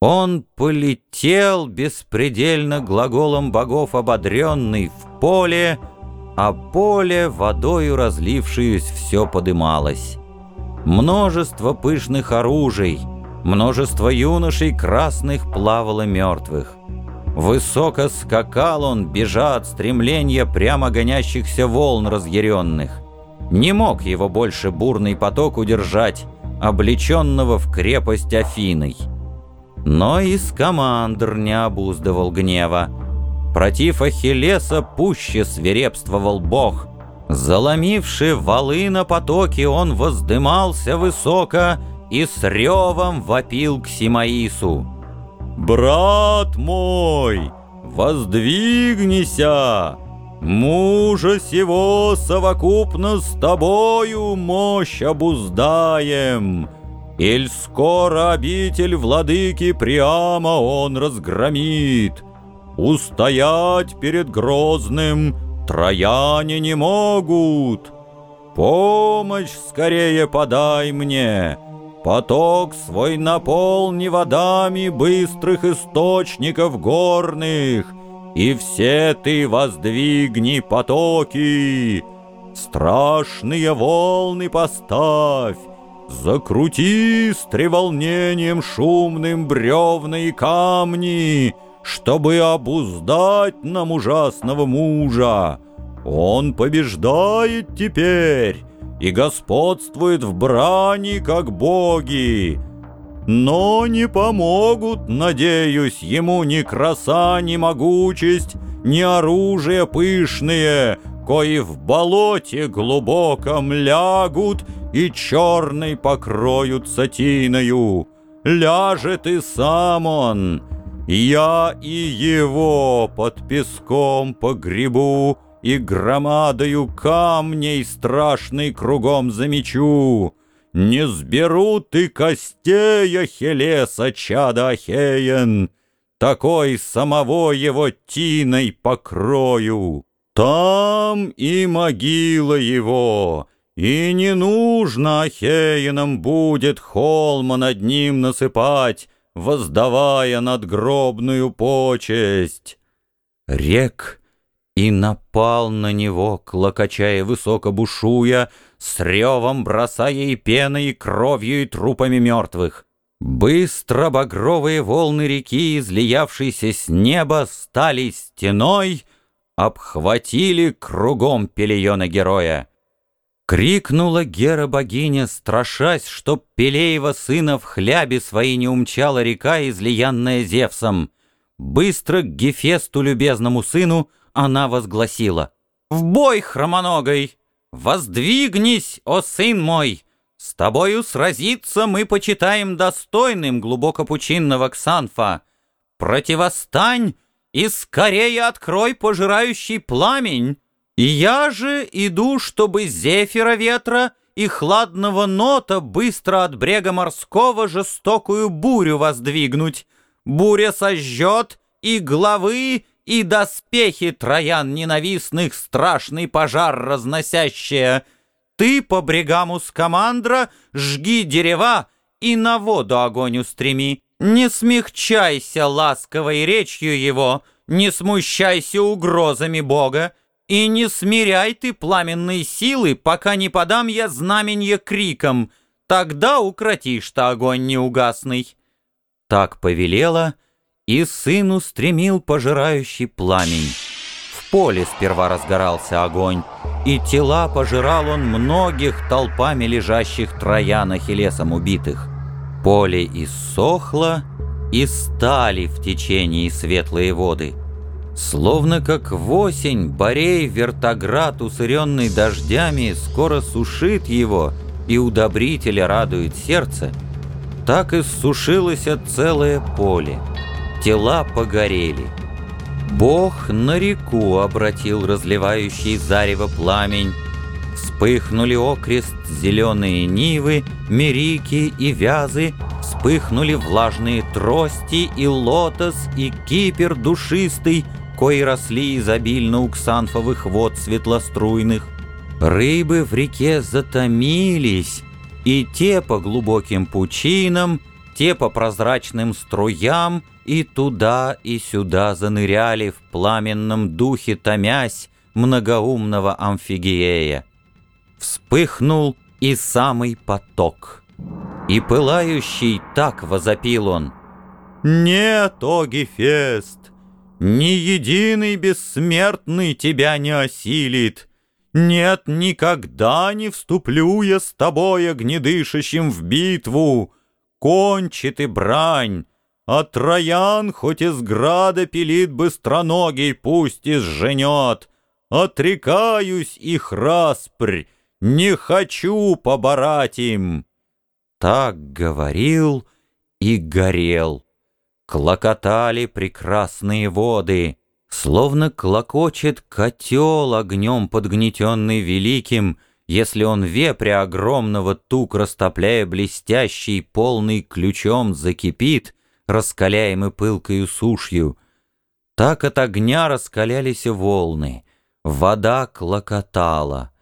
Он полетел беспредельно глаголом богов ободренный в поле, а поле, водою разлившеюсь, все подымалось. Множество пышных оружий, множество юношей красных плавало мертвых. Высоко скакал он, бежа от стремления прямо гонящихся волн разъяренных. Не мог его больше бурный поток удержать, облеченного в крепость Афиной. Но и скамандр не обуздывал гнева. Против Ахиллеса пуще свирепствовал бог. Заломивши валы на потоке, он воздымался высоко и с ревом вопил к Симаису. «Брат мой, воздвигнися! Мужа сего совокупно с тобою мощь обуздаем!» Иль скоро обитель владыки Приама он разгромит. Устоять перед грозным трояне не могут. Помощь скорее подай мне, Поток свой наполни водами быстрых источников горных, И все ты воздвигни потоки, Страшные волны поставь, Закрути с треволнением шумным бревна и камни, Чтобы обуздать нам ужасного мужа. Он побеждает теперь и господствует в брани, как боги. Но не помогут, надеюсь, ему ни краса, ни могучесть, ни оружие пышные, кои в болоте глубоком лягут и черной покроют сатиною. Ляжет и сам он, я и его под песком погребу, и громадою камней страшный кругом замечу. Не сберут и костей Ахиллеса, чада Ахеен, такой самого его тиной покрою. Там и могила его, и не нужно Ахеянам будет холма над ним насыпать, воздавая надгробную почесть. Рек и напал на него, клокочая высоко бушуя, с ревом бросая и пеной, и кровью, и трупами мертвых. Быстро багровые волны реки, излиявшиеся с неба, стали стеной — обхватили кругом Пелиона героя. Крикнула Гера-богиня, страшась, чтоб Пелеева сына в хлябе свои не умчала река, излиянная Зевсом. Быстро к Гефесту, любезному сыну, она возгласила. «В бой, хромоногой! Воздвигнись, о сын мой! С тобою сразиться мы почитаем достойным глубокопучинного Ксанфа. Противостань!» и скорее открой пожирающий пламень. И я же иду, чтобы зефира ветра и хладного нота быстро от брега морского жестокую бурю воздвигнуть. Буря сожжет и главы, и доспехи троян ненавистных страшный пожар разносящая. Ты по брегам Ускамандра жги дерева и на воду огонь устреми. Не смягчайся ласковой речью его, не смущайся угрозами Бога, и не смиряй ты пламенной силы, пока не подам я знаменье криком, тогда укротишь ты огонь неугасный. Так повелела, и сын устремил пожирающий пламень. В поле сперва разгорался огонь, и тела пожирал он многих толпами лежащих троянах и лесом убитых. Поле иссохло, и стали в течении светлые воды. Словно как в осень Борей вертоград, усыренный дождями, скоро сушит его, и удобрителя радует сердце, так и сушилось целое поле. Тела погорели. Бог на реку обратил разливающий зарево пламень, Вспыхнули окрест зеленые нивы, мерики и вязы, Вспыхнули влажные трости и лотос, и кипер душистый, Кои росли изобильно у ксанфовых вод светлоструйных. Рыбы в реке затомились, и те по глубоким пучинам, те по прозрачным струям и туда, и сюда заныряли в пламенном духе, томясь многоумного Амфигея. Вспыхнул и самый поток. И пылающий так возопил он. «Нет, Гефест, ни единый бессмертный тебя не осилит. Нет, никогда не вступлю я с тобой огнедышащим в битву. Кончит и брань, а Троян хоть из града пилит быстроногий, пусть и сженет. Отрекаюсь их распрь, не хочу поборать им. Так говорил и горел. Клокотали прекрасные воды, Словно клокочет котел огнем подгнетенный великим, Если он вепря огромного тук, растопляя блестящий, полный ключом закипит, Раскаляемый пылкою сушью. Так от огня раскалялись волны, вода клокотала —